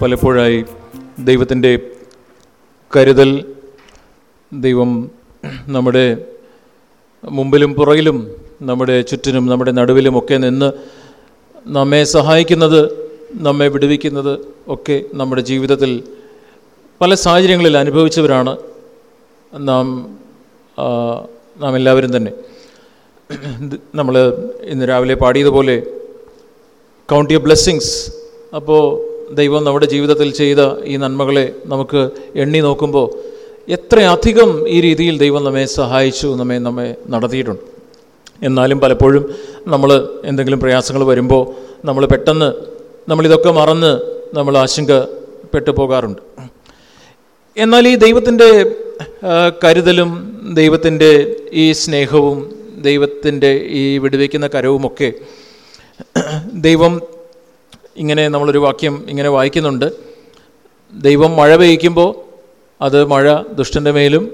പലപ്പോഴായി ദൈവത്തിന്റെ കരുതൽ ദൈവം നമ്മുടെ മുമ്പിലും പുറകിലും നമ്മുടെ ചുറ്റിനും നമ്മുടെ നടുവിലുമൊക്കെ നിന്ന് നമ്മെ സഹായിക്കുന്നത് നമ്മെ വിടുവിക്കുന്നത് ഒക്കെ നമ്മുടെ ജീവിതത്തിൽ പല സാഹചര്യങ്ങളിൽ അനുഭവിച്ചവരാണ് നാം നാം എല്ലാവരും തന്നെ. നമ്മൾ ഇന്ന് രാവിലെ പാടിയതുപോലെ കൗണ്ട് യു ബ്ലെസ്സിങ്സ് അപ്പോൾ ദൈവം നമ്മുടെ ജീവിതത്തിൽ ചെയ്ത ഈ നന്മകളെ നമുക്ക് എണ്ണി നോക്കുമ്പോൾ എത്രയധികം ഈ രീതിയിൽ ദൈവം നമ്മെ സഹായിച്ചു നമ്മെ നമ്മെ നടത്തിയിട്ടുണ്ട്. എന്നാലും പലപ്പോഴും നമ്മൾ എന്തെങ്കിലും പ്രയാസങ്ങൾ വരുമ്പോൾ നമ്മൾ പെട്ടെന്ന് നമ്മളിതൊക്കെ മറന്ന് നമ്മൾ ആശങ്കപ്പെട്ടു പോകാറുണ്ട്. എന്നാൽ ഈ ദൈവത്തിന്റെ കരുതലും ദൈവത്തിന്റെ ഈ സ്നേഹവും ദൈവത്തിന്റെ ഈ വിടുവയ്ക്കുന്ന കരവുമൊക്കെ ദൈവം ഇങ്ങനെ നമ്മളൊരു വാക്യം ഇങ്ങനെ വായിക്കുന്നുണ്ട്. ദൈവം മഴ പെയ്യ്ക്കുമ്പോൾ അത് മഴ ദുഷ്ടന്റെ മേലും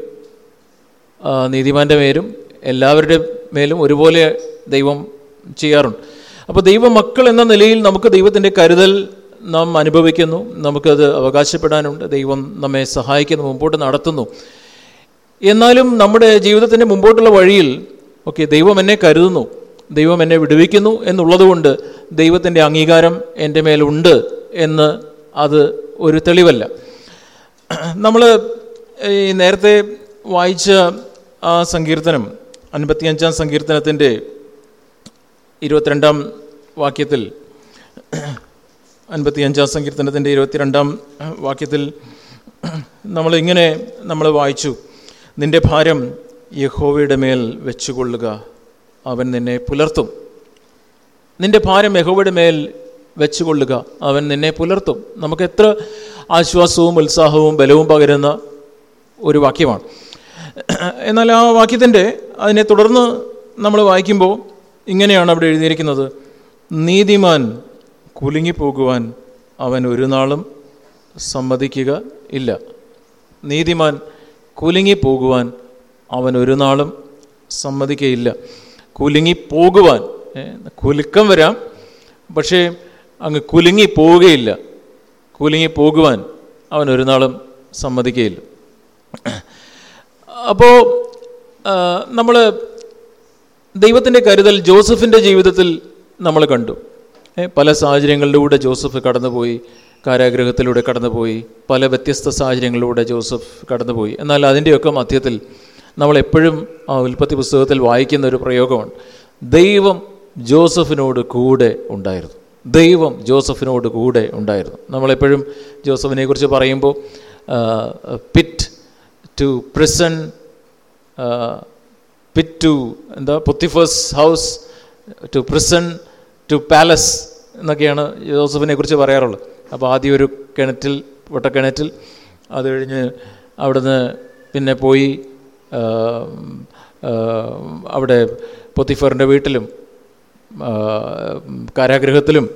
നീതിമാന്റെ മേലും എല്ലാവരുടെ മേലും ഒരുപോലെ ദൈവം ചെയ്യാറുണ്ട്. അപ്പോൾ ദൈവമക്കൾ എന്ന നിലയിൽ നമുക്ക് ദൈവത്തിന്റെ കരുതൽ നാം അനുഭവിക്കുന്നു. നമുക്കത് അവകാശപ്പെടാനുണ്ട്. ദൈവം നമ്മെ സഹായിക്കുന്നു മുമ്പോട്ട് നടത്തുന്നു. എന്നാലും നമ്മുടെ ജീവിതത്തിന്റെ മുമ്പോട്ടുള്ള വഴിയിൽ ഓക്കെ ദൈവം എന്നെ കരുതുന്നു. ദൈവം എന്നെ വിടുവിക്കുന്നു എന്നുള്ളതുകൊണ്ട് ദൈവത്തിന്റെ അംഗീകാരം എന്റെ മേലുണ്ട് എന്ന് അത് ഒരു തെളിവല്ല. നമ്മൾ ഈ നേരത്തെ വായിച്ച ആ സങ്കീർത്തനം അൻപത്തിയഞ്ചാം സങ്കീർത്തനത്തിന്റെ ഇരുപത്തിരണ്ടാം വാക്യത്തിൽ അൻപത്തിയഞ്ചാം സങ്കീർത്തനത്തിന്റെ ഇരുപത്തിരണ്ടാം വാക്യത്തിൽ നമ്മളിങ്ങനെ നമ്മൾ വായിച്ചു നിന്റെ ഭാരം യഹോവയുടെ മേൽ വെച്ചുകൊള്ളുക അവൻ നിന്നെ പുലർത്തും. നിന്റെ ഭാരം യഹോവയുടെ മേൽ വെച്ചുകൊള്ളുക. അവൻ നിന്നെ പുലർത്തും. നമുക്ക് എത്ര ആശ്വാസവും ഉത്സാഹവും ബലവും പകരുന്ന ഒരു വാക്യമാണ്. എന്നാൽ ആ വാക്യത്തിന്റെ അതിനെ തുടർന്ന് നമ്മൾ വായിക്കുമ്പോൾ ഇങ്ങനെയാണ് അവിടെ എഴുതിയിരിക്കുന്നത്. നീതിമാൻ കുലുങ്ങിപ്പോകുവാൻ അവൻ ഒരു നാളും സമ്മതിക്കുക ഇല്ല. നീതിമാൻ കുലുങ്ങിപ്പോകുവാൻ അവൻ ഒരു നാളും സമ്മതിക്കയില്ല. കുലുങ്ങിപ്പോകുവാൻ. പോകുവാൻ കുലുക്കം വരാം പക്ഷേ അങ്ങ് കുലുങ്ങി പോവുകയില്ല കുലുങ്ങി പോകുവാൻ അവൻ ഒരു നാളും സമ്മതിക്കുകയില്ല അപ്പോൾ നമ്മൾ ദൈവത്തിന്റെ കരുതൽ ജോസഫിന്റെ ജീവിതത്തിൽ നമ്മൾ കണ്ടു. പല സാഹചര്യങ്ങളിലൂടെ ജോസഫ് കടന്നുപോയി കാരാഗ്രഹത്തിലൂടെ കടന്നുപോയി പല വ്യത്യസ്ത സാഹചര്യങ്ങളിലൂടെ ജോസഫ് കടന്നുപോയി. എന്നാൽ അതിന്റെയൊക്കെ മധ്യത്തിൽ നമ്മൾ എപ്പോഴും ഉൽപ്പത്തി പുസ്തകത്തിൽ വായിക്കുന്ന ഒരു പ്രയോഗമുണ്ട് ദൈവം ജോസഫിനോട് കൂടെ ഉണ്ടായിരുന്നു. ദൈവം ജോസഫിനോട് കൂടെ ഉണ്ടായിരുന്നു. നമ്മളെപ്പോഴും ജോസഫിനെ കുറിച്ച് പറയുമ്പോൾ pit to prison pit to എന്താ Potiphar's house to prison to palace എന്നൊക്കെയാണ് ജോസഫിനെ കുറിച്ച് പറയാറുള്ളത്. അപ്പോൾ ആദ്യം ഒരു കിണറ്റിൽ വട്ടക്കിണറ്റിൽ അത് കഴിഞ്ഞ് അവിടുന്ന് പിന്നെ പോയി അവിടെ പൊത്തിഫറിന്റെ വീട്ടിലും കാരാഗ്രഹത്തിലും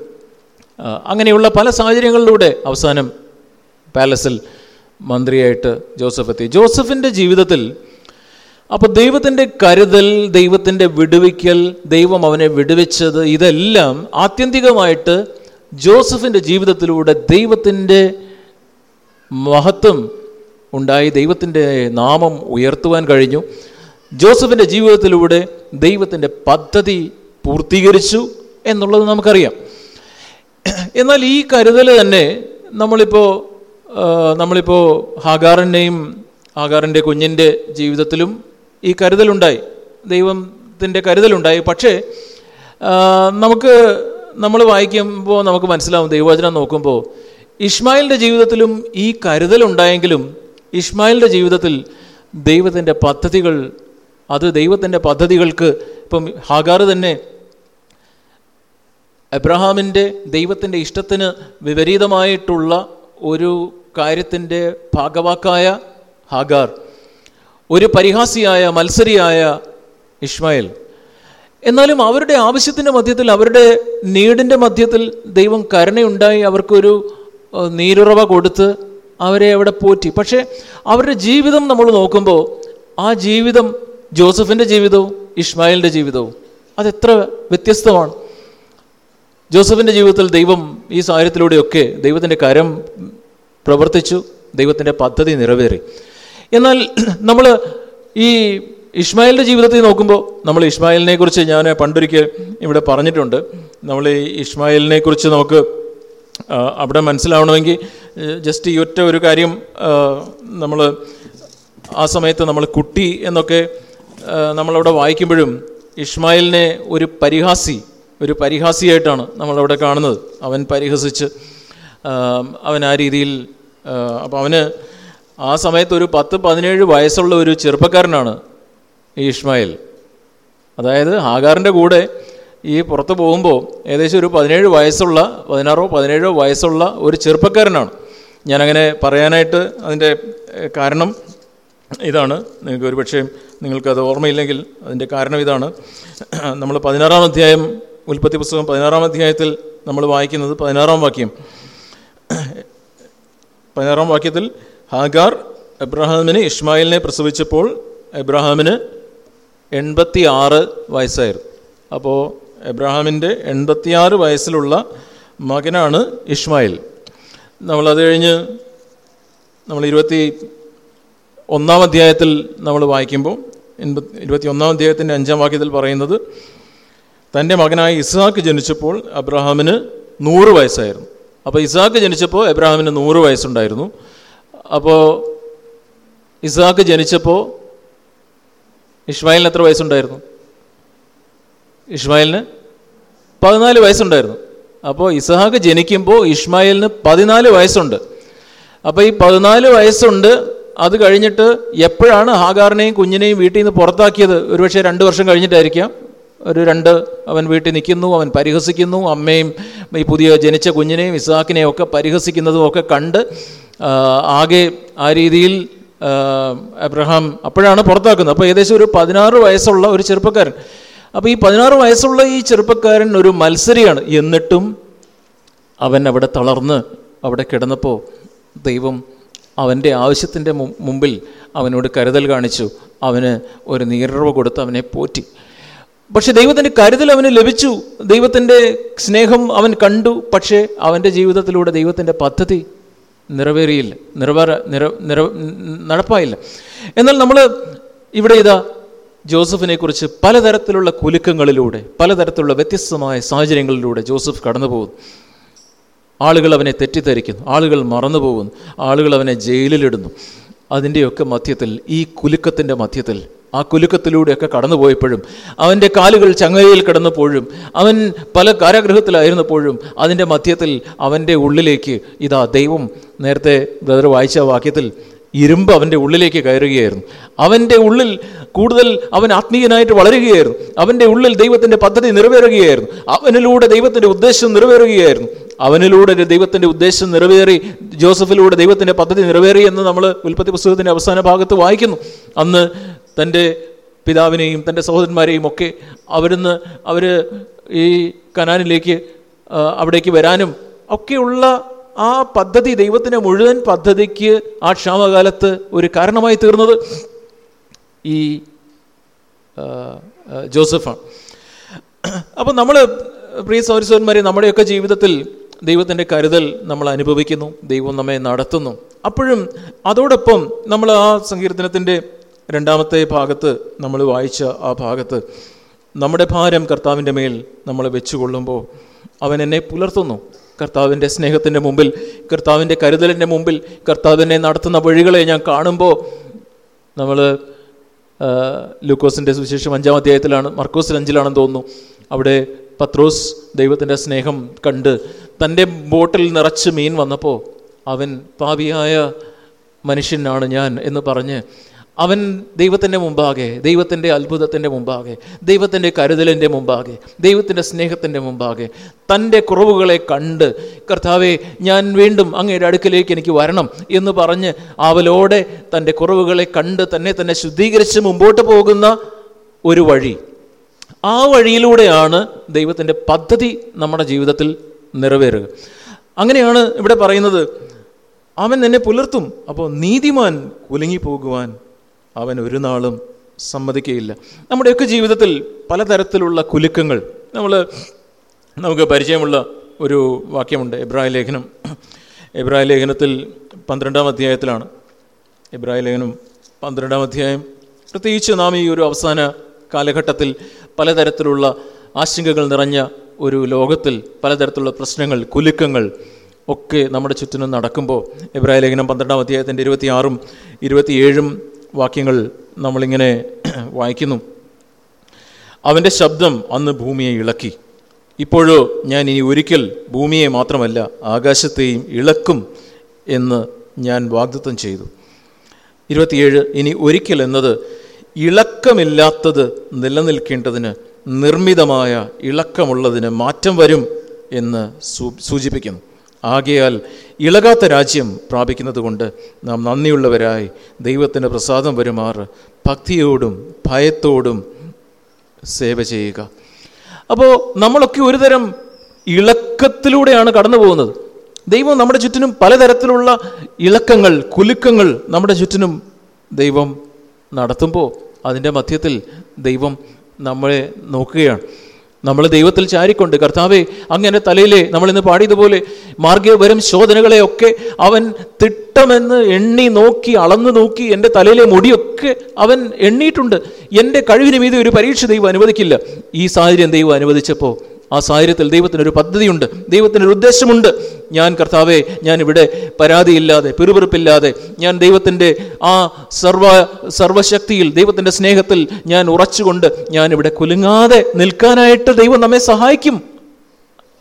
അങ്ങനെയുള്ള പല സാഹചര്യങ്ങളിലൂടെ അവസാനം പാലസിൽ മന്ത്രിയായിട്ട് ജോസഫ് എത്തി. ജോസഫിന്റെ ജീവിതത്തിൽ അപ്പോൾ ദൈവത്തിന്റെ കരുതൽ ദൈവത്തിന്റെ വിടുവിക്കൽ ദൈവം അവനെ വിടുവിച്ചത് ഇതെല്ലാം ആത്യന്തികമായിട്ട് ജോസഫിന്റെ ജീവിതത്തിലൂടെ ദൈവത്തിന്റെ മഹത്വം ഉണ്ടായി. ദൈവത്തിന്റെ നാമം ഉയർത്തുവാൻ കഴിഞ്ഞു. ജോസഫിന്റെ ജീവിതത്തിലൂടെ ദൈവത്തിന്റെ പദ്ധതി പൂർത്തീകരിച്ചു എന്നുള്ളത് നമുക്കറിയാം. എന്നാൽ ഈ കരുതൽ തന്നെ നമ്മളിപ്പോൾ നമ്മളിപ്പോൾ ഹാഗാറിന്റെയും ഹാഗാറിന്റെ കുഞ്ഞിന്റെ ജീവിതത്തിലും ഈ കരുതലുണ്ടായി. ദൈവത്തിന്റെ കരുതലുണ്ടായി. പക്ഷേ നമുക്ക് നമ്മൾ വായിക്കുമ്പോൾ നമുക്ക് മനസ്സിലാവും ദൈവവചനം നോക്കുമ്പോൾ ഇഷ്മായിലിന്റെ ജീവിതത്തിലും ഈ കരുതലുണ്ടായെങ്കിലും ഇസ്മായിലിന്റെ ജീവിതത്തിൽ ദൈവത്തിന്റെ പദ്ധതികൾ അത് ദൈവത്തിന്റെ പദ്ധതികൾക്ക് ഇപ്പം ഹാഗാർ തന്നെ എബ്രഹാമിന്റെ ദൈവത്തിന്റെ ഇഷ്ടത്തിന് വിപരീതമായിട്ടുള്ള ഒരു കാര്യത്തിന്റെ ഭാഗവാക്കായ ഹാഗാർ ഒരു പരിഹാസിയായ മത്സരിയായ ഇഷ്മായിൽ. എന്നാലും അവരുടെ ആവശ്യത്തിന്റെ മധ്യത്തിൽ അവരുടെ നീടിന്റെ മധ്യത്തിൽ ദൈവം കരുണയുണ്ടായി അവർക്കൊരു നീരുറവ കൊടുത്ത് അവരെ അവിടെ പോറ്റി. പക്ഷേ അവരുടെ ജീവിതം നമ്മൾ നോക്കുമ്പോൾ ആ ജീവിതം ജോസഫിന്റെ ജീവിതവും ഇഷ്മായിലിന്റെ ജീവിതവും അതെത്ര വ്യത്യസ്തമാണ്. ജോസഫിന്റെ ജീവിതത്തിൽ ദൈവം ഈ സാഹചര്യത്തിലൂടെയൊക്കെ ദൈവത്തിന്റെ കരം പ്രവർത്തിച്ചു ദൈവത്തിന്റെ പദ്ധതി നിറവേറി. എന്നാൽ നമ്മൾ ഈ ഇഷ്മായിലിന്റെ ജീവിതത്തിൽ നോക്കുമ്പോൾ നമ്മൾ ഇഷ്മായിലിനെ കുറിച്ച് ഞാൻ പണ്ടൊരിക്കൽ ഇവിടെ പറഞ്ഞിട്ടുണ്ട്. നമ്മൾ ഈ ഇഷ്മായിലിനെ കുറിച്ച് നമുക്ക് അവിടെ മനസ്സിലാവണമെങ്കിൽ ജസ്റ്റ് ഈ ഒറ്റ ഒരു കാര്യം നമ്മൾ ആ സമയത്ത് നമ്മൾ കുട്ടി എന്നൊക്കെ നമ്മളവിടെ വായിക്കുമ്പോഴും ഇഷ്മായിലിനെ ഒരു പരിഹാസി ഒരു പരിഹാസിയായിട്ടാണ് നമ്മളവിടെ കാണുന്നത്. അവൻ പരിഹസിച്ച് അവൻ ആ രീതിയിൽ അപ്പോൾ അവന് ആ സമയത്ത് ഒരു പത്ത് പതിനേഴ് വയസ്സുള്ള ഒരു ചെറുപ്പക്കാരനാണ് ഈ ഇഷ്മായിൽ. അതായത് ഹാഗാറിന്റെ കൂടെ ഈ പുറത്ത് പോകുമ്പോൾ ഏകദേശം ഒരു പതിനേഴ് വയസ്സുള്ള പതിനാറോ പതിനേഴോ വയസ്സുള്ള ഒരു ചെറുപ്പക്കാരനാണ്. ഞാനങ്ങനെ പറയാനായിട്ട് അതിന്റെ കാരണം ഇതാണ്. നിങ്ങൾക്ക് ഒരു പക്ഷേ നിങ്ങൾക്കത് ഓർമ്മയില്ലെങ്കിൽ അതിന്റെ കാരണം ഇതാണ്. നമ്മൾ പതിനാറാം അധ്യായം ഉൽപ്പത്തി പുസ്തകം പതിനാറാം അധ്യായത്തിൽ നമ്മൾ വായിക്കുന്നത് പതിനാറാം വാക്യം. പതിനാറാം വാക്യത്തിൽ ഹാഗാർ എബ്രഹാമിന് ഇസ്മായിലിനെ പ്രസവിച്ചപ്പോൾ എബ്രഹാമിന് എൺപത്തി ആറ് വയസ്സായിരുന്നു. അപ്പോൾ എബ്രഹാമിന്റെ എൺപത്തിയാറ് വയസ്സിലുള്ള മകനാണ് ഇസ്മായിൽ നമ്മളത് കഴിഞ്ഞ് നമ്മൾ ഇരുപത്തി ഒന്നാം അധ്യായത്തിൽ നമ്മൾ വായിക്കുമ്പോൾ ഇരുപത്തി ഒന്നാം അധ്യായത്തിന്റെ അഞ്ചാം വാക്യത്തിൽ പറയുന്നത് തന്റെ മകനായ ഇസാക്ക് ജനിച്ചപ്പോൾ അബ്രഹാമിന് നൂറ് വയസ്സായിരുന്നു. അപ്പോൾ ഇസാക്ക് ജനിച്ചപ്പോൾ എബ്രഹാമിന് നൂറ് വയസ്സുണ്ടായിരുന്നു. അപ്പോൾ ഇസാക്ക് ജനിച്ചപ്പോൾ ഇഷ്മായിലിന് എത്ര വയസ്സുണ്ടായിരുന്നു? ഇഷ്മായിലിന് പതിനാല് വയസ്സുണ്ടായിരുന്നു. അപ്പോൾ ഇസഹാക്ക് ജനിക്കുമ്പോൾ ഇഷ്മായിലിന് പതിനാല് വയസ്സുണ്ട്. അപ്പോൾ ഈ പതിനാല് വയസ്സുണ്ട്. അത് കഴിഞ്ഞിട്ട് എപ്പോഴാണ് ഹാഗാറിനെയും കുഞ്ഞിനെയും വീട്ടിൽ നിന്ന് പുറത്താക്കിയത്? ഒരുപക്ഷെ രണ്ട് വർഷം കഴിഞ്ഞിട്ടായിരിക്കാം. ഒരു രണ്ട് അവൻ വീട്ടിൽ നിൽക്കുന്നു അവൻ പരിഹസിക്കുന്നു. അമ്മയും ഈ പുതിയ ജനിച്ച കുഞ്ഞിനെയും ഇസഹാക്കിനെയും ഒക്കെ പരിഹസിക്കുന്നതും ഒക്കെ കണ്ട് ആകെ ആ രീതിയിൽ അബ്രഹാം അപ്പോഴാണ് പുറത്താക്കുന്നത്. അപ്പോൾ ഏകദേശം ഒരു പതിനാറ് വയസ്സുള്ള ഒരു ചെറുപ്പക്കാരൻ. അപ്പോൾ ഈ പതിനാറ് വയസ്സുള്ള ഈ ചെറുപ്പക്കാരൻ ഒരു മത്സരിയാണ്. എന്നിട്ടും അവൻ അവിടെ തളർന്ന് അവിടെ കിടന്നപ്പോൾ ദൈവം അവന്റെ ആവശ്യത്തിന്റെ മുമ്പിൽ അവനോട് കരുതൽ കാണിച്ചു. അവന് ഒരു നീരവ് കൊടുത്ത് അവനെ പോറ്റി. പക്ഷെ ദൈവത്തിന്റെ കരുതൽ അവന് ലഭിച്ചു. ദൈവത്തിന്റെ സ്നേഹം അവൻ കണ്ടു. പക്ഷേ അവന്റെ ജീവിതത്തിലൂടെ ദൈവത്തിന്റെ പദ്ധതി നിറവേറിയില്ല. നിറവേറ നിറ നിറ നടപ്പായില്ല. എന്നാൽ നമ്മൾ ഇവിടെ ഇതാ ജോസഫിനെ കുറിച്ച് പലതരത്തിലുള്ള കുലുക്കങ്ങളിലൂടെ പലതരത്തിലുള്ള വ്യത്യസ്തമായ സാഹചര്യങ്ങളിലൂടെ ജോസഫ് കടന്നു പോകുന്നു ആളുകൾ അവനെ തെറ്റിദ്ധരിക്കുന്നു ആളുകൾ മറന്നു പോകുന്നു ആളുകൾ അവനെ ജയിലിലിടുന്നു. അതിന്റെയൊക്കെ മധ്യത്തിൽ ഈ കുലുക്കത്തിന്റെ മധ്യത്തിൽ ആ കുലുക്കത്തിലൂടെയൊക്കെ കടന്നുപോയപ്പോഴും അവന്റെ കാലുകൾ ചങ്ങലയിൽ കിടന്നപ്പോഴും അവൻ പല കാരാഗ്രഹത്തിലായിരുന്നപ്പോഴും അതിന്റെ മധ്യത്തിൽ അവന്റെ ഉള്ളിലേക്ക് ഇതാ ദൈവം നേരത്തെ ബ്രദർ വായിച്ച വാക്യത്തിൽ ഇരുമ്പ് അവന്റെ ഉള്ളിലേക്ക് കയറുകയായിരുന്നു. അവന്റെ ഉള്ളിൽ കൂടുതൽ അവൻ ആത്മീയനായിട്ട് വളരുകയായിരുന്നു. അവന്റെ ഉള്ളിൽ ദൈവത്തിന്റെ പദ്ധതി നിറവേറുകയായിരുന്നു. അവനിലൂടെ ദൈവത്തിന്റെ ഉദ്ദേശം നിറവേറുകയായിരുന്നു. അവനിലൂടെ ദൈവത്തിന്റെ ഉദ്ദേശം നിറവേറി ജോസഫിലൂടെ ദൈവത്തിന്റെ പദ്ധതി നിറവേറി എന്ന് നമ്മൾ ഉൽപ്പത്തി പുസ്തകത്തിന്റെ അവസാന ഭാഗത്ത് വായിക്കുന്നു. അന്ന് തന്റെ പിതാവിനെയും തന്റെ സഹോദരന്മാരെയും ഒക്കെ അവിടുന്ന് അവർ ഈ കനാനിലേക്ക് അവിടേക്ക് വരാനും ഒക്കെയുള്ള ആ പദ്ധതി ദൈവത്തിന്റെ മുഴുവൻ പദ്ധതിക്ക് ആ ക്ഷാമകാലത്ത് ഒരു കാരണമായി തീർന്നത്. ഈ ജോസഫാണ്. അപ്പോൾ നമ്മൾ പ്രിയ സൗരസവന്മാരെ നമ്മുടെയൊക്കെ ജീവിതത്തിൽ ദൈവത്തിന്റെ കരുതൽ നമ്മൾ അനുഭവിക്കുന്നു ദൈവം നമ്മെ നടത്തുന്നു. അപ്പോഴും അതോടൊപ്പം നമ്മൾ ആ സങ്കീർത്തനത്തിന്റെ രണ്ടാമത്തെ ഭാഗത്ത് നമ്മൾ വായിച്ച ആ ഭാഗത്ത് നമ്മുടെ ഭാരം കർത്താവിന്റെ മേൽ നമ്മൾ വെച്ചുകൊള്ളുമ്പോൾ അവൻ എന്നെ പുലർത്തുന്നു. കർത്താവിന്റെ സ്നേഹത്തിന്റെ മുമ്പിൽ കർത്താവിന്റെ കരുതലിന്റെ മുമ്പിൽ കർത്താവിനെ നടത്തുന്ന വഴികളെ ഞാൻ കാണുമ്പോൾ നമ്മൾ ലൂക്കോസിന്റെ സുവിശേഷം അഞ്ചാം അധ്യായത്തിലാണ് മർക്കോസിൽ അഞ്ചിലാണെന്ന് തോന്നുന്നു. അവിടെ പത്രോസ് ദൈവത്തിന്റെ സ്നേഹം കണ്ട് തന്റെ ബോട്ടിൽ നിറച്ച് മീൻ വന്നപ്പോൾ അവൻ പാപിയായ മനുഷ്യനാണ് ഞാൻ എന്ന് പറഞ്ഞ് അവൻ ദൈവത്തിന്റെ മുമ്പാകെ ദൈവത്തിന്റെ അത്ഭുതത്തിന്റെ മുമ്പാകെ ദൈവത്തിന്റെ കരുതലിന്റെ മുമ്പാകെ ദൈവത്തിന്റെ സ്നേഹത്തിന്റെ മുമ്പാകെ തന്റെ കുറവുകളെ കണ്ട് കർത്താവെ ഞാൻ വീണ്ടും അങ്ങയുടെ അടുക്കിലേക്ക് എനിക്ക് വരണം എന്ന് പറഞ്ഞ് അവലോടെ തന്റെ കുറവുകളെ കണ്ട് തന്നെ തന്നെ ശുദ്ധീകരിച്ച് മുമ്പോട്ട് പോകുന്ന ഒരു വഴി. ആ വഴിയിലൂടെയാണ് ദൈവത്തിന്റെ പദ്ധതി നമ്മുടെ ജീവിതത്തിൽ നിറവേറുക. അങ്ങനെയാണ് ഇവിടെ പറയുന്നത് അവൻ എന്നെ പുലർത്തും അപ്പോൾ നീതിമാൻ കുലുങ്ങിപ്പോകുവാൻ അവൻ ഒരു നാളും സമ്മതിക്കുകയില്ല നമ്മുടെയൊക്കെ ജീവിതത്തിൽ പലതരത്തിലുള്ള കുലുക്കങ്ങൾ. നമ്മൾ നമുക്ക് പരിചയമുള്ള ഒരു വാക്യമുണ്ട് എബ്രാഹിം ലേഖനം. എബ്രാഹിം ലേഖനത്തിൽ പന്ത്രണ്ടാം അധ്യായത്തിലാണ്. എബ്രാഹിം ലേഖനം പന്ത്രണ്ടാം അധ്യായം. പ്രത്യേകിച്ച് നാം ഈ ഒരു അവസാന കാലഘട്ടത്തിൽ പലതരത്തിലുള്ള ആശങ്കകൾ നിറഞ്ഞ ഒരു ലോകത്തിൽ പലതരത്തിലുള്ള പ്രശ്നങ്ങൾ കുലുക്കങ്ങൾ ഒക്കെ നമ്മുടെ ചുറ്റിനും നടക്കുമ്പോൾ എബ്രാഹിം ലേഖനം പന്ത്രണ്ടാം അധ്യായത്തിന്റെ ഇരുപത്തിയാറും ഇരുപത്തിയേഴും വാക്യങ്ങൾ നമ്മളിങ്ങനെ വായിക്കുന്നു. അവന്റെ ശബ്ദം അന്ന് ഭൂമിയെ ഇളക്കി. ഇപ്പോഴോ ഞാൻ ഇനി ഒരിക്കൽ ഭൂമിയെ മാത്രമല്ല ആകാശത്തെയും ഇളക്കും എന്ന് ഞാൻ വാഗ്ദത്തം ചെയ്തു. ഇരുപത്തിയേഴ് ഇനി ഒരിക്കൽ എന്നത് ഇളക്കമില്ലാത്തത് നിലനിൽക്കേണ്ടതിന് നിർമ്മിതമായ ഇളക്കമുള്ളതിന് മാറ്റം വരും എന്ന് സൂചിപ്പിക്കുന്നു. ആകയാൽ ഇളകാത്ത രാജ്യം പ്രാപിക്കുന്നത് കൊണ്ട് നാം നന്ദിയുള്ളവരായി ദൈവത്തിന്റെ പ്രസാദം വരുമാറ് ഭക്തിയോടും ഭയത്തോടും സേവ ചെയ്യുക. അപ്പോൾ നമ്മളൊക്കെ ഒരുതരം ഇളക്കത്തിലൂടെയാണ് കടന്നു പോകുന്നത് ദൈവം നമ്മുടെ ചുറ്റിനും പലതരത്തിലുള്ള ഇളക്കങ്ങൾ കുലുക്കങ്ങൾ നമ്മുടെ ചുറ്റിനും ദൈവം നടത്തുമ്പോൾ അതിന്റെ മധ്യത്തിൽ ദൈവം നമ്മളെ നോക്കുകയാണ്. നമ്മൾ ദൈവത്തിൽ ചാരിക്കൊണ്ട് കർത്താവെ അങ്ങനെ തലയിലെ നമ്മളിന്ന് പാടിയതുപോലെ മാർഗീയ വരും ശോധനകളെയൊക്കെ അവൻ തിട്ടമെന്ന് എണ്ണി നോക്കി അളന്നു നോക്കി എന്റെ തലയിലെ മുടിയൊക്കെ അവൻ എണ്ണിയിട്ടുണ്ട് എന്റെ കഴിവിന് മീതെ ഒരു പരീക്ഷ ദൈവം അനുവദിക്കില്ല. ഈ സാഹചര്യം ദൈവം അനുവദിച്ചപ്പോൾ ആ സാഹചര്യത്തിൽ ദൈവത്തിനൊരു പദ്ധതിയുണ്ട്. ദൈവത്തിനൊരു ഉദ്ദേശമുണ്ട്. ഞാൻ കർത്താവെ ഞാൻ ഇവിടെ പരാതിയില്ലാതെ പിറുപിറുപ്പില്ലാതെ ഞാൻ ദൈവത്തിന്റെ ആ സർവ സർവശക്തിയിൽ ദൈവത്തിന്റെ സ്നേഹത്തിൽ ഞാൻ ഉറച്ചുകൊണ്ട് ഞാൻ ഇവിടെ കുലുങ്ങാതെ നിൽക്കാനായിട്ട് ദൈവം നമ്മെ സഹായിക്കും.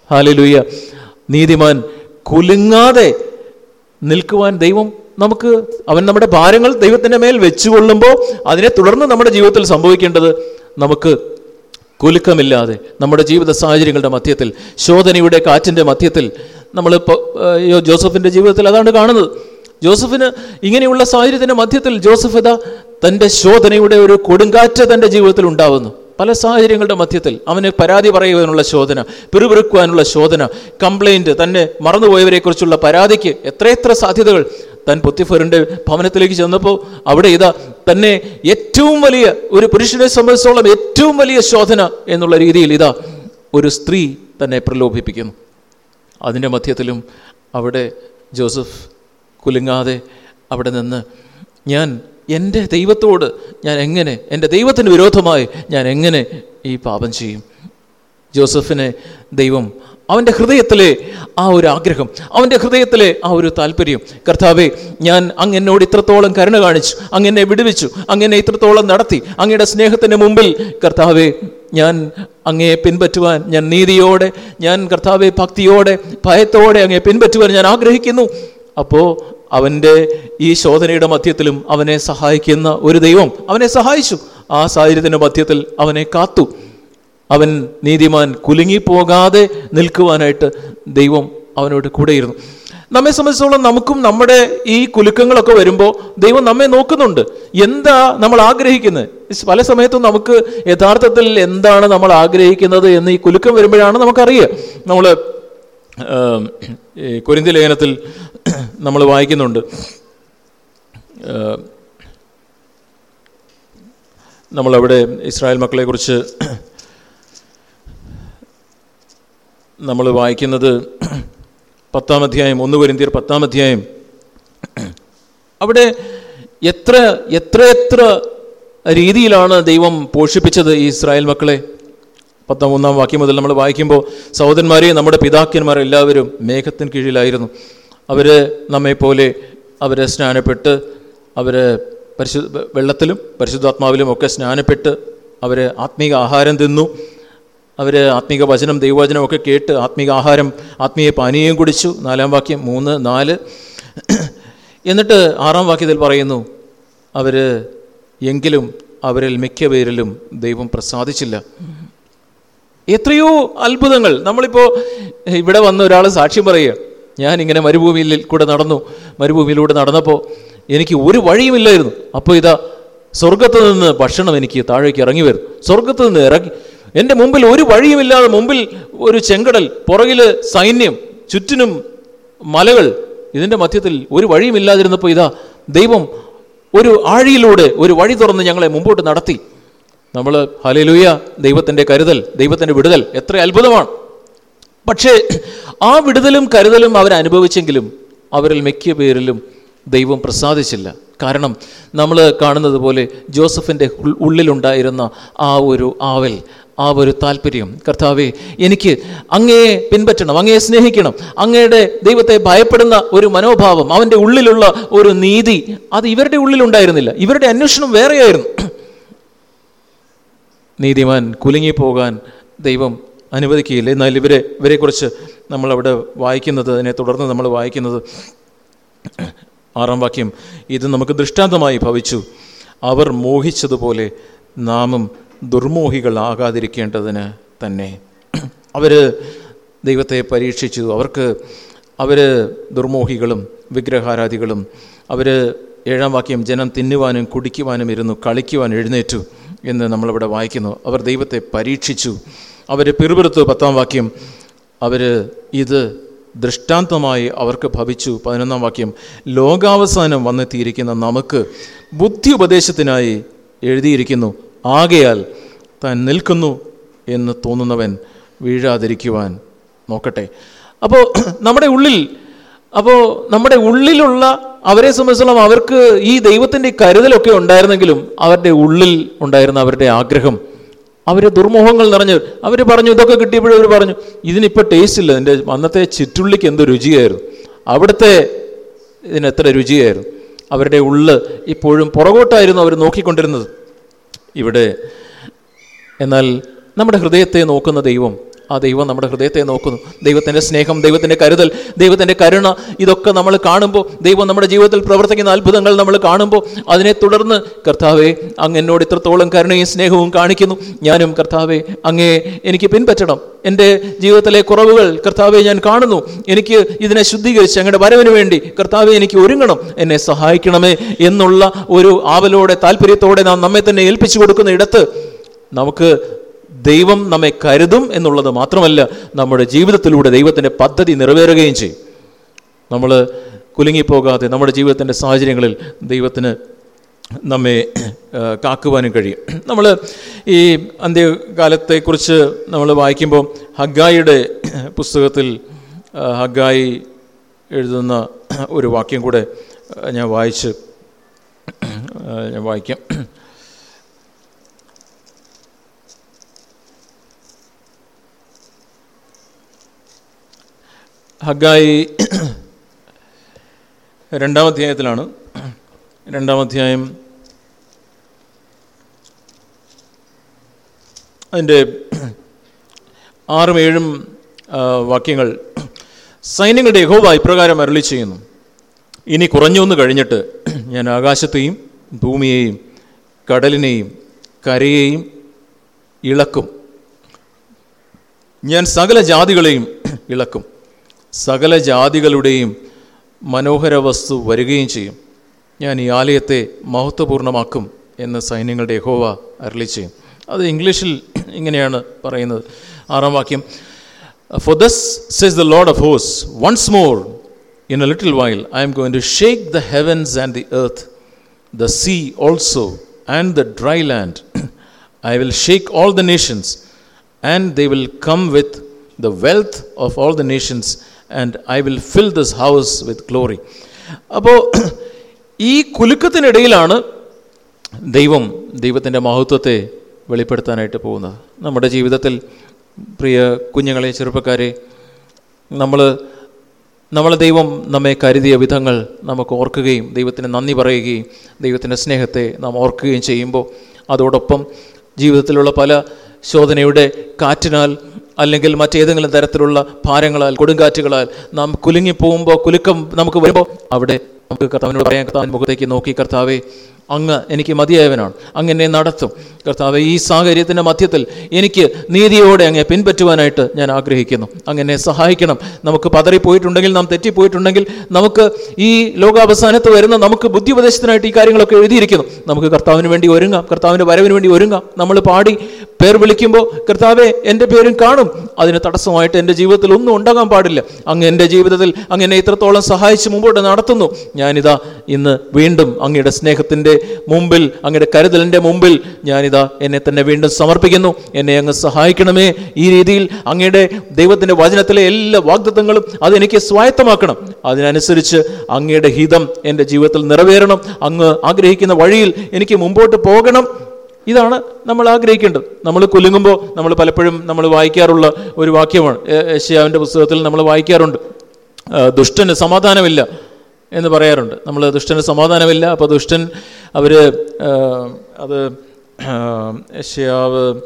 ഹാലലുയ്യ നീതിമാൻ കുലുങ്ങാതെ നിൽക്കുവാൻ ദൈവം നമുക്ക് അവൻ നമ്മുടെ ഭാരങ്ങൾ ദൈവത്തിന്റെ മേൽ വെച്ചുകൊള്ളുമ്പോൾ അതിനെ തുടർന്ന് നമ്മുടെ ജീവിതത്തിൽ സംഭവിക്കേണ്ടത് നമുക്ക് കുലുക്കമില്ലാതെ നമ്മുടെ ജീവിത സാഹചര്യങ്ങളുടെ മധ്യത്തിൽ ശോധനയുടെ കാറ്റിന്റെ മധ്യത്തിൽ നമ്മളിപ്പോൾ ജോസഫിന്റെ ജീവിതത്തിൽ അതാണ് കാണുന്നത്. ജോസഫിന് ഇങ്ങനെയുള്ള സാഹചര്യത്തിന്റെ മധ്യത്തിൽ ജോസഫ് ഇതാ തന്റെ ശോധനയുടെ ഒരു കൊടുങ്കാറ്റ് തന്റെ ജീവിതത്തിൽ ഉണ്ടാവുന്നു. പല സാഹചര്യങ്ങളുടെ മധ്യത്തിൽ അവന് പരാതി പറയുവാനുള്ള ശോധന പിറുപിറുക്കുവാനുള്ള ശോധന കംപ്ലൈന്റ് തന്നെ മറന്നുപോയവരെക്കുറിച്ചുള്ള പരാതിക്ക് എത്രയെത്ര സാധ്യതകൾ തൻ പൊത്തിഫറിന്റെ ഭവനത്തിലേക്ക് ചെന്നപ്പോൾ അവിടെ ഇതാ തന്നെ ഏറ്റവും വലിയ ഒരു പുരുഷനെ സംബന്ധിച്ചോളം ഏറ്റവും വലിയ ശോധന എന്നുള്ള രീതിയിൽ ഇതാ ഒരു സ്ത്രീ തന്നെ പ്രലോഭിപ്പിക്കുന്നു. അതിന്റെ മധ്യത്തിലും അവിടെ ജോസഫ് കുലുങ്ങാതെ അവിടെ നിന്ന് ഞാൻ എന്റെ ദൈവത്തോട് ഞാൻ എങ്ങനെ എന്റെ ദൈവത്തിന് വിരോധമായി ഞാൻ എങ്ങനെ ഈ പാപം ചെയ്യും? ജോസഫിനെ ദൈവം അവന്റെ ഹൃദയത്തിലെ ആ ഒരു ആഗ്രഹം അവന്റെ ഹൃദയത്തിലെ ആ ഒരു താല്പര്യം കർത്താവെ ഞാൻ അങ്ങ് എന്നോട് ഇത്രത്തോളം കരുണ കാണിച്ചു അങ്ങനെ വിടുവിച്ചു അങ്ങനെ ഇത്രത്തോളം നടത്തി അങ്ങയുടെ സ്നേഹത്തിന്റെ മുമ്പിൽ കർത്താവെ ഞാൻ അങ്ങയെ പിൻപറ്റുവാൻ ഞാൻ നീതിയോടെ ഞാൻ കർത്താവെ ഭക്തിയോടെ ഭയത്തോടെ അങ്ങയെ പിൻപറ്റുവാൻ ഞാൻ ആഗ്രഹിക്കുന്നു. അപ്പോൾ അവന്റെ ഈ ശോധനയുടെ മധ്യത്തിലും അവനെ സഹായിക്കുന്ന ഒരു ദൈവം അവനെ സഹായിച്ചു. ആ സാഹചര്യത്തിന്റെ മധ്യത്തിൽ അവനെ കാത്തു. അവൻ നീതിമാൻ കുലുങ്ങിപ്പോകാതെ നിൽക്കുവാനായിട്ട് ദൈവം അവനോട് കൂടെയിരുന്നു. നമ്മെ സംബന്ധിച്ചോളം നമുക്കും നമ്മുടെ ഈ കുലുക്കങ്ങളൊക്കെ വരുമ്പോൾ ദൈവം നമ്മെ നോക്കുന്നുണ്ട്. എന്താ നമ്മൾ ആഗ്രഹിക്കുന്നത്? പല സമയത്തും നമുക്ക് യഥാർത്ഥത്തിൽ എന്താണ് നമ്മൾ ആഗ്രഹിക്കുന്നത് എന്ന് ഈ കുലുക്കം വരുമ്പോഴാണ് നമുക്കറിയുക നമ്മൾ കുരിന്തി ലേഖനത്തിൽ നമ്മൾ വായിക്കുന്നുണ്ട്. നമ്മളവിടെ ഇസ്രായേൽ മക്കളെക്കുറിച്ച് നമ്മൾ വായിക്കുന്നത് പത്താം അധ്യായം ഒന്ന് കുരിന്തിയർ പത്താം അധ്യായം. അവിടെ എത്ര എത്ര എത്ര രീതിയിലാണ് ദൈവം പോഷിപ്പിച്ചത് ഈ ഇസ്രായേൽ മക്കളെ. പത്താം ഒന്നാം വാക്യം മുതൽ നമ്മൾ വായിക്കുമ്പോൾ സഹോദരന്മാരെയും നമ്മുടെ പിതാക്കന്മാർ എല്ലാവരും മേഘത്തിന് കീഴിലായിരുന്നു. അവർ നമ്മെപ്പോലെ അവരെ സ്നാനപ്പെട്ട് അവർ പരിശു വെള്ളത്തിലും പരിശുദ്ധാത്മാവിലും ഒക്കെ സ്നാനപ്പെട്ട് അവർ ആത്മീക ആഹാരം തിന്നു. അവർ ആത്മീക വചനം ദൈവവചനം ഒക്കെ കേട്ട് ആത്മീക ആഹാരം ആത്മീയ പാനീയം കുടിച്ചു. നാലാം വാക്യം മൂന്ന് നാല്. എന്നിട്ട് ആറാം വാക്യത്തിൽ പറയുന്നു അവർ എങ്കിലും അവരിൽ മിക്ക പേരിലും ദൈവം പ്രസാദിച്ചില്ല. എത്രയോ അത്ഭുതങ്ങൾ. നമ്മളിപ്പോൾ ഇവിടെ വന്ന ഒരാൾ സാക്ഷ്യം പറയുക ഞാൻ ഇങ്ങനെ മരുഭൂമിയിൽ കൂടെ നടന്നു മരുഭൂമിയിലൂടെ നടന്നപ്പോൾ എനിക്ക് ഒരു വഴിയുമില്ലായിരുന്നു. അപ്പോൾ ഇതാ സ്വർഗത്ത് നിന്ന് ഭക്ഷണം എനിക്ക് താഴേക്ക് ഇറങ്ങി വരും. സ്വർഗത്ത് നിന്ന് ഇറങ്ങി എന്റെ മുമ്പിൽ ഒരു വഴിയുമില്ലാതെ മുമ്പിൽ ഒരു ചെങ്കടൽ പുറകിൽ സൈന്യം ചുറ്റിനും മലകൾ. ഇതിന്റെ മധ്യത്തിൽ ഒരു വഴിയുമില്ലാതിരുന്നപ്പോൾ ഇതാ ദൈവം ഒരു ആഴിയിലൂടെ ഒരു വഴി തുറന്ന് ഞങ്ങളെ മുമ്പോട്ട് നടത്തി. നമ്മൾ ഹലലുയ ദൈവത്തിന്റെ കരുതൽ ദൈവത്തിന്റെ വിടുതൽ എത്ര അത്ഭുതമാണ്. പക്ഷേ ആ വിടുതലും കരുതലും അവരനുഭവിച്ചെങ്കിലും അവരിൽ മിക്ക പേരിലും ദൈവം പ്രസാദിച്ചില്ല. കാരണം നമ്മൾ കാണുന്നത് പോലെ ജോസഫിന്റെ ഉള്ളിലുണ്ടായിരുന്ന ആ ഒരു ആവൽ ആ ഒരു താല്പര്യം. കർത്താവെ എനിക്ക് അങ്ങയെ പിൻപറ്റണം അങ്ങയെ സ്നേഹിക്കണം. അങ്ങയുടെ ദൈവത്തെ ഭയപ്പെടുന്ന ഒരു മനോഭാവം അവന്റെ ഉള്ളിലുള്ള ഒരു നീതി അത് ഇവരുടെ ഉള്ളിലുണ്ടായിരുന്നില്ല. ഇവരുടെ അന്വേഷണം വേറെയായിരുന്നു. നീതിമാൻ കുലുങ്ങിപ്പോകാൻ ദൈവം അനുവദിക്കുകയില്ല. എന്നാൽ ഇവരെ ഇവരെക്കുറിച്ച് നമ്മളവിടെ വായിക്കുന്നത് അതിനെ തുടർന്ന് നമ്മൾ വായിക്കുന്നത് ആറാം വാക്യം. ഇത് നമുക്ക് ദൃഷ്ടാന്തമായി ഭവിച്ചു. അവർ മോഹിച്ചതുപോലെ നാമും ദുർമോഹികളാകാതിരിക്കേണ്ടതിന് തന്നെ. അവർ ദൈവത്തെ പരീക്ഷിച്ചു. അവർക്ക് അവർ ദുർമോഹികളും വിഗ്രഹാരാധികളും അവർ ഏഴാം വാക്യം ജനം തിന്നുവാനും കുടിക്കുവാനും ഇരുന്നു കളിക്കുവാൻ എഴുന്നേറ്റു എന്ന് നമ്മളിവിടെ വായിക്കുന്നു. അവർ ദൈവത്തെ പരീക്ഷിച്ചു. അവർ പിറുപിറുത്തു പത്താം വാക്യം അവർ ഇത് ദൃഷ്ടാന്തമായി അവർക്ക് ഭവിച്ചു. പതിനൊന്നാം വാക്യം ലോകാവസാനം വന്നെത്തിയിരിക്കുന്ന നമുക്ക് ബുദ്ധി ഉപദേശത്തിനായി എഴുതിയിരിക്കുന്നു. ആകയാൽ താൻ നിൽക്കുന്നു എന്ന് തോന്നുന്നവൻ വീഴാതിരിക്കുവാൻ നോക്കട്ടെ. അപ്പോൾ നമ്മുടെ ഉള്ളിൽ അപ്പോൾ നമ്മുടെ ഉള്ളിലുള്ള അവരെ സംബന്ധിച്ചോളം അവർക്ക് ഈ ദൈവത്തിന്റെ കരുതലൊക്കെ ഉണ്ടായിരുന്നെങ്കിലും അവരുടെ ഉള്ളിൽ ഉണ്ടായിരുന്ന അവരുടെ ആഗ്രഹം അവർ ദുർമോഹങ്ങൾ നിറഞ്ഞു അവർ പറഞ്ഞു ഇതൊക്കെ കിട്ടിയപ്പോഴും അവർ പറഞ്ഞു ഇതിനിപ്പോൾ ടേസ്റ്റ് ഇല്ല എന്റെ അന്നത്തെ ചിറ്റുള്ളിക്ക് എന്ത് രുചിയായിരുന്നു അവിടുത്തെ ഇതിന് എത്ര രുചിയായിരുന്നു. അവരുടെ ഉള്ള് ഇപ്പോഴും പുറകോട്ടായിരുന്നു അവർ നോക്കിക്കൊണ്ടിരുന്നത്. ഇവിടെ. എന്നാൽ നമ്മുടെ ഹൃദയത്തെ നോക്കുന്ന ദൈവം ആ ദൈവം നമ്മുടെ ഹൃദയത്തെ നോക്കുന്നു. ദൈവത്തിന്റെ സ്നേഹം ദൈവത്തിന്റെ കരുതൽ ദൈവത്തിന്റെ കരുണ ഇതൊക്കെ നമ്മൾ കാണുമ്പോൾ ദൈവം നമ്മുടെ ജീവിതത്തിൽ പ്രവർത്തിക്കുന്ന അത്ഭുതങ്ങൾ നമ്മൾ കാണുമ്പോൾ അതിനെ തുടർന്ന് കർത്താവെ അങ്ങ് എന്നോട് ഇത്രത്തോളം കരുണയും സ്നേഹവും കാണിക്കുന്നു. ഞാനും കർത്താവെ അങ്ങേ എനിക്ക് പിൻപറ്റണം. എന്റെ ജീവിതത്തിലെ കുറവുകൾ കർത്താവെ ഞാൻ കാണുന്നു. എനിക്ക് ഇതിനെ ശുദ്ധീകരിച്ച് അങ്ങയുടെ വരവിന് വേണ്ടി കർത്താവെ എനിക്ക് ഒരുങ്ങണം. എന്നെ സഹായിക്കണമേ എന്നുള്ള ഒരു ആവലോടെ താല്പര്യത്തോടെ നാം നമ്മെ തന്നെ ഏൽപ്പിച്ചു കൊടുക്കുന്ന ഇടത്ത് നമുക്ക് ദൈവം നമ്മെ കരുതും എന്നുള്ളത് മാത്രമല്ല നമ്മുടെ ജീവിതത്തിലൂടെ ദൈവത്തിന്റെ പദ്ധതി നിറവേറുകയും ചെയ്യും. നമ്മൾ കുലുങ്ങിപ്പോകാതെ നമ്മുടെ ജീവിതത്തിന്റെ സാഹചര്യങ്ങളിൽ ദൈവത്തിന് നമ്മെ കാക്കുവാനും കഴിയും. നമ്മൾ ഈ അന്ത്യകാലത്തെക്കുറിച്ച് നമ്മൾ വായിക്കുമ്പോൾ ഹഗായിയുടെ പുസ്തകത്തിൽ ഹഗ്ഗായി എഴുതുന്ന ഒരു വാക്യം കൂടെ ഞാൻ വായിച്ച് ഞാൻ വായിക്കാം. ഹഗായി രണ്ടാം അധ്യായത്തിലാണ്. രണ്ടാം അധ്യായം അതിന്റെ ആറും ഏഴും വാക്യങ്ങൾ. സൈന്യങ്ങളുടെ യഹോവ ഇപ്രകാരം അരളി ചെയ്യുന്നു. ഇനി കുറഞ്ഞൊന്ന് കഴിഞ്ഞിട്ട് ഞാൻ ആകാശത്തെയും ഭൂമിയെയും കടലിനെയും കരയെയും ഇളക്കും. ഞാൻ സകല ജാതികളെയും ഇളക്കും. സകല ജാതികളുടെയും മനോഹര വസ്തു വരികയും ചെയ്യും ഞാൻ ഈ ആലയത്തെ മഹത്വപൂർണ്ണമാക്കും എന്ന് സൈന്യങ്ങളുടെ യഹോവ അരളി ചെയ്യും അത് ഇംഗ്ലീഷിൽ ഇങ്ങനെയാണ് പറയുന്നത് ആറാം വാക്യം for thus says the Lord of hose once more in a little while I am going to shake the heavens and the earth the sea also and the dry land. I will shake all the nations, and they will come with the wealth of all the nations, and I will fill this house with glory അപ്പോൾ ഈ കുലുക്കത്തിനിടയിലാണ് ദൈവം ദൈവത്തിന്റെ മഹത്വത്തെ വെളിപ്പെടുത്താനായിട്ട് പോകുന്നത്. നമ്മുടെ ജീവിതത്തിൽ പ്രിയ കുഞ്ഞുങ്ങളെ ചെറുപ്പക്കാരെ നമ്മൾ നമ്മളെ ദൈവം നമ്മെ കരുതിയ വിധങ്ങൾ നമുക്ക് ഓർക്കുകയും ദൈവത്തിന് നന്ദി പറയുകയും ദൈവത്തിന്റെ സ്നേഹത്തെ നാം ഓർക്കുകയും ചെയ്യുമ്പോൾ അതോടൊപ്പം ജീവിതത്തിലുള്ള പല ശോധനയുടെ കാറ്റിനാൽ അല്ലെങ്കിൽ മറ്റേതെങ്കിലും തരത്തിലുള്ള ഭാരങ്ങളാൽ കൊടുങ്കാറ്റുകളാൽ നാം കുലുങ്ങിപ്പോകുമ്പോൾ കുലുക്കം നമുക്ക് വരുമ്പോൾ അവിടെ നമുക്ക് കർത്താവിനോട് പറയാൻ കർത്താവിൻ മുഖത്തേക്ക് നോക്കി കർത്താവെ അങ്ങ് എനിക്ക് മതിയായവനാണ്. അങ്ങ് എന്നെ നടത്തും. കർത്താവ് ഈ സാഹചര്യത്തിന്റെ മധ്യത്തിൽ എനിക്ക് നീതിയോടെ അങ്ങെ പിൻപറ്റുവാനായിട്ട് ഞാൻ ആഗ്രഹിക്കുന്നു. അങ്ങ് എന്നെ സഹായിക്കണം. നമുക്ക് പതറിപ്പോയിട്ടുണ്ടെങ്കിൽ നാം തെറ്റിപ്പോയിട്ടുണ്ടെങ്കിൽ നമുക്ക് ഈ ലോകാവസാനത്ത് വരുന്ന നമുക്ക് ബുദ്ധി ഉപദേശത്തിനായിട്ട് ഈ കാര്യങ്ങളൊക്കെ എഴുതിയിരിക്കുന്നു. നമുക്ക് കർത്താവിന് വേണ്ടി ഒരുങ്ങാം. കർത്താവിന്റെ വരവിന് വേണ്ടി ഒരുങ്ങാം. നമ്മൾ പാടി പേർ വിളിക്കുമ്പോൾ കർത്താവെ എന്റെ പേരും കാണും. അതിന് തടസ്സമായിട്ട് എന്റെ ജീവിതത്തിൽ ഒന്നും ഉണ്ടാകാൻ പാടില്ല. അങ്ങ് എന്റെ ജീവിതത്തിൽ അങ്ങനെ ഇത്രത്തോളം സഹായിച്ച് മുമ്പോട്ട് നടത്തുന്നു. ഞാനിതാ ഇന്ന് വീണ്ടും അങ്ങയുടെ സ്നേഹത്തിന്റെ മുമ്പിൽ അങ്ങയുടെ കരുതലിന്റെ മുമ്പിൽ ഞാനിതാ എന്നെ തന്നെ വീണ്ടും സമർപ്പിക്കുന്നു. എന്നെ അങ്ങ് സഹായിക്കണമേ. ഈ രീതിയിൽ അങ്ങയുടെ ദൈവത്തിന്റെ വചനത്തിലെ എല്ലാ വാഗ്ദത്തങ്ങളും അതെനിക്ക് സ്വായത്തമാക്കണം. അതിനനുസരിച്ച് അങ്ങയുടെ ഹിതം എന്റെ ജീവിതത്തിൽ നിറവേറണം. അങ്ങ് ആഗ്രഹിക്കുന്ന വഴിയിൽ എനിക്ക് മുമ്പോട്ട് പോകണം. ഇതാണ് നമ്മൾ ആഗ്രഹിക്കേണ്ടത്. നമ്മൾ കുലുങ്ങുമ്പോൾ നമ്മൾ പലപ്പോഴും നമ്മൾ വായിക്കാറുള്ള ഒരു വാക്യമാണ്. യശ്യാവിന്റെ പുസ്തകത്തിൽ നമ്മൾ വായിക്കാറുണ്ട്. ദുഷ്ടന് സമാധാനമില്ല. എന്ന് പറയാറുണ്ട്. നമ്മൾ ദുഷ്ടന് സമാധാനമില്ല. അപ്പോൾ ദുഷ്ടൻ അവർ അത് ഷിയാവ്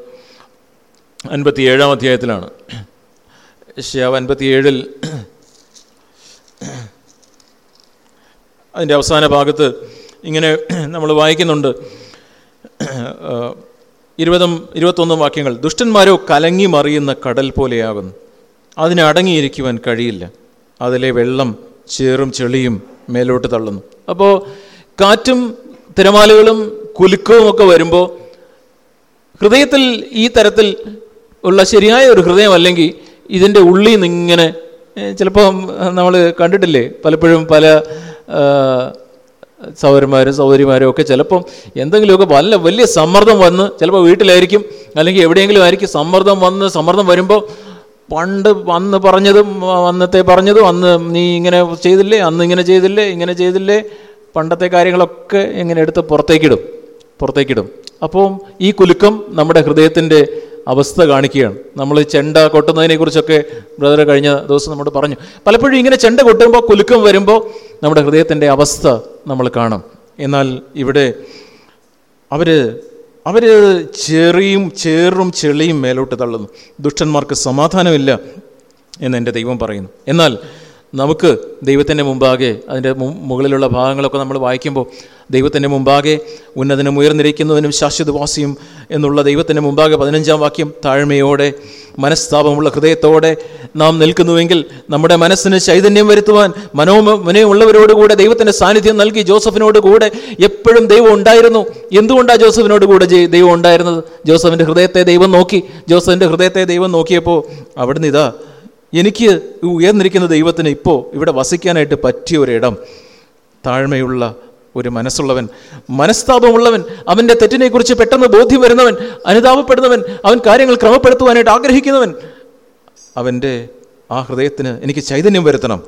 അൻപത്തിയേഴാം അധ്യായത്തിലാണ്. യശ്യാവ് അൻപത്തിയേഴിൽ അതിന്റെ അവസാന ഭാഗത്ത് ഇങ്ങനെ നമ്മൾ വായിക്കുന്നുണ്ട്. ഇരുപതും ഇരുപത്തൊന്നും വാക്യങ്ങൾ. ദുഷ്ടന്മാരോ കലങ്ങി മറിയുന്ന കടൽ പോലെയാകുന്നു. അതിനടങ്ങിയിരിക്കുവാൻ കഴിയില്ല. അതിലെ വെള്ളം ചേറും ചെളിയും മേലോട്ട് തള്ളുന്നു. അപ്പോൾ കാറ്റും തിരമാലകളും കുലുക്കവും ഒക്കെ വരുമ്പോൾ ഹൃദയത്തിൽ ഈ തരത്തിൽ ഉള്ള ശരിയായ ഒരു ഹൃദയമല്ലെങ്കിൽ ഇതിന്റെ ഉള്ളിൽ നിന്ന് ഇങ്ങനെ ചിലപ്പോൾ നമ്മൾ കണ്ടിട്ടില്ലേ? പലപ്പോഴും പല സൗരന്മാരും സഹോദരിമാരും ഒക്കെ ചിലപ്പം എന്തെങ്കിലുമൊക്കെ വല്ല വലിയ സമ്മർദ്ദം വന്ന് ചിലപ്പോൾ വീട്ടിലായിരിക്കും അല്ലെങ്കിൽ എവിടെയെങ്കിലും ആയിരിക്കും സമ്മർദ്ദം വന്ന് സമ്മർദ്ദം വരുമ്പോൾ പണ്ട് വന്ന് പറഞ്ഞതും അന്നത്തെ പറഞ്ഞതും അന്ന് നീ ഇങ്ങനെ ചെയ്തില്ലേ അന്ന് ഇങ്ങനെ ചെയ്തില്ലേ ഇങ്ങനെ ചെയ്തില്ലേ പണ്ടത്തെ കാര്യങ്ങളൊക്കെ ഇങ്ങനെ എടുത്ത് പുറത്തേക്കിടും പുറത്തേക്കിടും. അപ്പോൾ ഈ കുലുക്കം നമ്മുടെ ഹൃദയത്തിന്റെ അവസ്ഥ കാണിക്കുകയാണ്. നമ്മൾ ചെണ്ട കൊട്ടുന്നതിനെക്കുറിച്ചൊക്കെ ബ്രദർ കഴിഞ്ഞ ദിവസം നമ്മോട് പറഞ്ഞു. പലപ്പോഴും ഇങ്ങനെ ചെണ്ട കൊട്ടുമ്പോൾ കുലുക്കം വരുമ്പോൾ നമ്മുടെ ഹൃദയത്തിന്റെ അവസ്ഥ നമ്മൾ കാണും. എന്നാൽ ഇവിടെ അവർ അവർ ചെറിയും ചേറും ചെളിയും മേലോട്ട് തള്ളുന്നു. ദുഷ്ടന്മാർക്ക് സമാധാനമില്ല എന്ന് എന്റെ ദൈവം പറയുന്നു. എന്നാൽ നമുക്ക് ദൈവത്തിന്റെ മുമ്പാകെ അതിന്റെ മുകളിലുള്ള ഭാഗങ്ങളൊക്കെ നമ്മൾ വായിക്കുമ്പോൾ ദൈവത്തിന്റെ മുമ്പാകെ ഉന്നതനും ഉയർന്നിരിക്കുന്നതിനും ശാശ്വതവാസിയും എന്നുള്ള ദൈവത്തിന്റെ മുമ്പാകെ പതിനഞ്ചാം വാക്യം താഴ്മയോടെ മനസ്താപമുള്ള ഹൃദയത്തോടെ നാം നിൽക്കുന്നുവെങ്കിൽ നമ്മുടെ മനസ്സിന് ചൈതന്യം വരുത്തുവാൻ മനോമനയുള്ളവരോടുകൂടെ ദൈവത്തിന്റെ സാന്നിധ്യം നൽകി ജോസഫിനോട് കൂടെ എപ്പോഴും ദൈവം ഉണ്ടായിരുന്നു. എന്തുകൊണ്ടാണ് ജോസഫിനോട് കൂടെ ദൈവം ഉണ്ടായിരുന്നത്? ജോസഫിന്റെ ഹൃദയത്തെ ദൈവം നോക്കി. ജോസഫിന്റെ ഹൃദയത്തെ ദൈവം നോക്കിയപ്പോൾ അവിടുന്ന് ഇതാ എനിക്ക് ഉയർന്നിരിക്കുന്ന ദൈവത്തിന് ഇപ്പോൾ ഇവിടെ വസിക്കാനായിട്ട് പറ്റിയ ഒരിടം. താഴ്മയുള്ള ഒരു മനസ്സുള്ളവൻ മനസ്താപമുള്ളവൻ അവന്റെ തെറ്റിനെക്കുറിച്ച് പെട്ടെന്ന് ബോധ്യം വരുന്നവൻ അനുതാപപ്പെടുന്നവൻ അവൻ കാര്യങ്ങൾ ക്രമപ്പെടുത്തുവാനായിട്ട് ആഗ്രഹിക്കുന്നവൻ അവന്റെ ആ ഹൃദയത്തിന് എനിക്ക് ചൈതന്യം വരുത്തണം.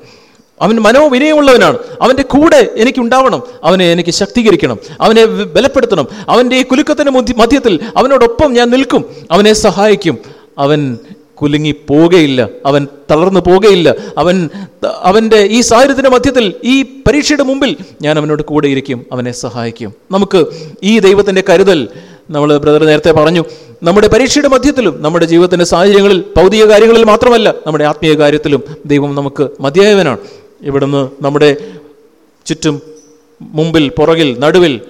അവൻ മനോവിനയമുള്ളവനാണ്. അവന്റെ കൂടെ എനിക്കുണ്ടാവണം. അവനെ എനിക്ക് ശക്തീകരിക്കണം. അവനെ ബലപ്പെടുത്തണം. അവന്റെ ഈ കുലുക്കത്തിന്റെ മധ്യത്തിൽ അവനോടൊപ്പം ഞാൻ നിൽക്കും. അവനെ സഹായിക്കും. അവൻ കുലുങ്ങി പോവുകയില്ല അവൻ തളർന്നു പോവുകയില്ല അവൻ അവന്റെ ഈ സാഹചര്യത്തിന്റെ മധ്യത്തിൽ ഈ പരീക്ഷയുടെ മുമ്പിൽ ഞാൻ അവനോട് കൂടെ ഇരിക്കും. അവനെ സഹായിക്കും. നമുക്ക് ഈ ദൈവത്തിന്റെ കരുതൽ നമ്മൾ ബ്രദർ നേരത്തെ പറഞ്ഞു നമ്മുടെ പരീക്ഷയുടെ മധ്യത്തിലും നമ്മുടെ ജീവിതത്തിന്റെ സാഹചര്യങ്ങളിൽ ഭൗതിക കാര്യങ്ങളിൽ മാത്രമല്ല നമ്മുടെ ആത്മീയ കാര്യത്തിലും ദൈവം നമുക്ക് മതിയായവനാണ്. ഇവിടുന്ന് നമ്മുടെ ചുറ്റും മുമ്പിൽ പുറകിൽ നടുവിൽ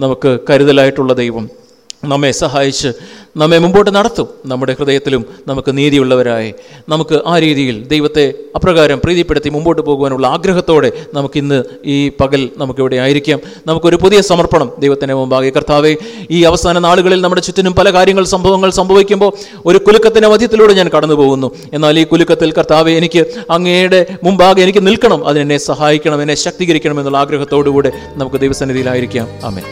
നമുക്ക് കരുതലായിട്ടുള്ള ദൈവം നമ്മെ സഹായിച്ച് നമ്മെ മുമ്പോട്ട് നടത്തും. നമ്മുടെ ഹൃദയത്തിലും നമുക്ക് നീതിയുള്ളവരായി. നമുക്ക് ആ രീതിയിൽ ദൈവത്തെ അപ്രകാരം പ്രീതിപ്പെടുത്തി മുമ്പോട്ട് പോകുവാനുള്ള ആഗ്രഹത്തോടെ നമുക്കിന്ന് ഈ പകൽ നമുക്കിവിടെ ആയിരിക്കാം. നമുക്കൊരു പുതിയ സമർപ്പണം ദൈവത്തിന്റെ മുമ്പാകെ. കർത്താവെ ഈ അവസാന നാളുകളിൽ നമ്മുടെ ചുറ്റിനും പല കാര്യങ്ങൾ സംഭവങ്ങൾ സംഭവിക്കുമ്പോൾ ഒരു കുലുക്കത്തിന്റെ മധ്യത്തിലൂടെ ഞാൻ കടന്നു പോകുന്നു എന്നാൽ ഈ കുലുക്കത്തിൽ കർത്താവെ എനിക്ക് അങ്ങയുടെ മുമ്പാകെ എനിക്ക് നിൽക്കണം. അതിനെന്നെ സഹായിക്കണം എന്നെ ശക്തീകരിക്കണം എന്നുള്ള ആഗ്രഹത്തോടുകൂടെ നമുക്ക് ദൈവസന്നിധിയിലായിരിക്കാം. ആമേ